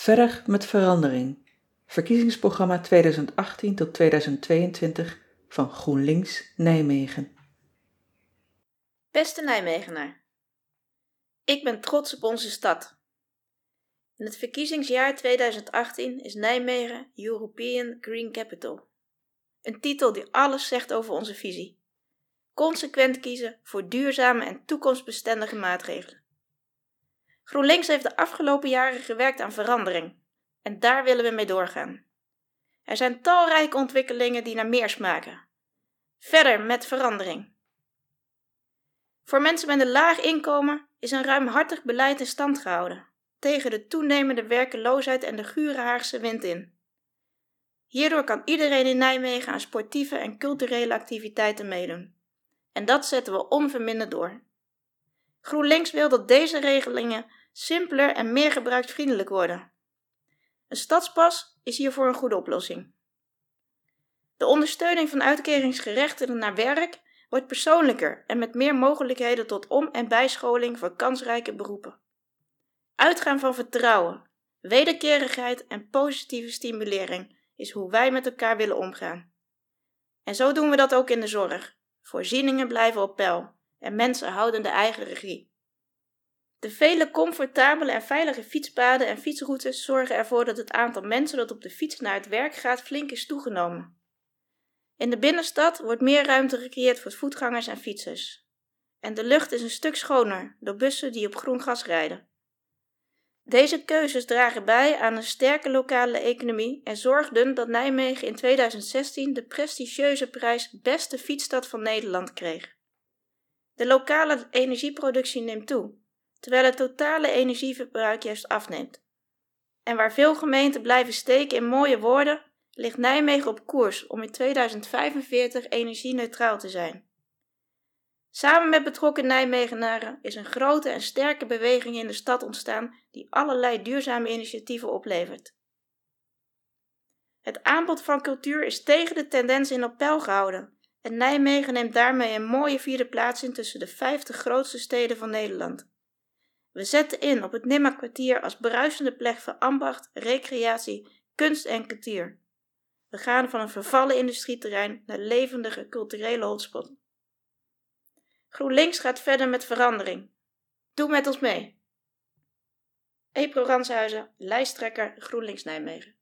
Verder met verandering. Verkiezingsprogramma 2018 tot 2022 van GroenLinks Nijmegen. Beste Nijmegenaar. Ik ben trots op onze stad. In het verkiezingsjaar 2018 is Nijmegen European Green Capital. Een titel die alles zegt over onze visie. Consequent kiezen voor duurzame en toekomstbestendige maatregelen. GroenLinks heeft de afgelopen jaren gewerkt aan verandering en daar willen we mee doorgaan. Er zijn talrijke ontwikkelingen die naar meer smaken. Verder met verandering. Voor mensen met een laag inkomen is een ruimhartig beleid in stand gehouden tegen de toenemende werkeloosheid en de gure Haagse wind in. Hierdoor kan iedereen in Nijmegen aan sportieve en culturele activiteiten meedoen. En dat zetten we onverminderd door. GroenLinks wil dat deze regelingen simpeler en meer gebruiksvriendelijk worden. Een stadspas is hiervoor een goede oplossing. De ondersteuning van uitkeringsgerechtigden naar werk wordt persoonlijker en met meer mogelijkheden tot om- en bijscholing voor kansrijke beroepen. Uitgaan van vertrouwen, wederkerigheid en positieve stimulering is hoe wij met elkaar willen omgaan. En zo doen we dat ook in de zorg. Voorzieningen blijven op peil en mensen houden de eigen regie. De vele comfortabele en veilige fietspaden en fietsroutes zorgen ervoor dat het aantal mensen dat op de fiets naar het werk gaat flink is toegenomen. In de binnenstad wordt meer ruimte gecreëerd voor voetgangers en fietsers. En de lucht is een stuk schoner door bussen die op groen gas rijden. Deze keuzes dragen bij aan een sterke lokale economie en zorgden dat Nijmegen in 2016 de prestigieuze prijs Beste Fietsstad van Nederland kreeg. De lokale energieproductie neemt toe, terwijl het totale energieverbruik juist afneemt. En waar veel gemeenten blijven steken in mooie woorden, ligt Nijmegen op koers om in 2045 energie-neutraal te zijn. Samen met betrokken Nijmegenaren is een grote en sterke beweging in de stad ontstaan die allerlei duurzame initiatieven oplevert. Het aanbod van cultuur is tegen de tendens in op peil gehouden en Nijmegen neemt daarmee een mooie vierde plaats in tussen de 50 grootste steden van Nederland. We zetten in op het Nimma-kwartier als bruisende plek voor ambacht, recreatie, kunst en cultuur. We gaan van een vervallen industrieterrein naar levendige culturele hotspot. GroenLinks gaat verder met verandering. Doe met ons mee. Epro Ranshuizen, lijsttrekker GroenLinks Nijmegen.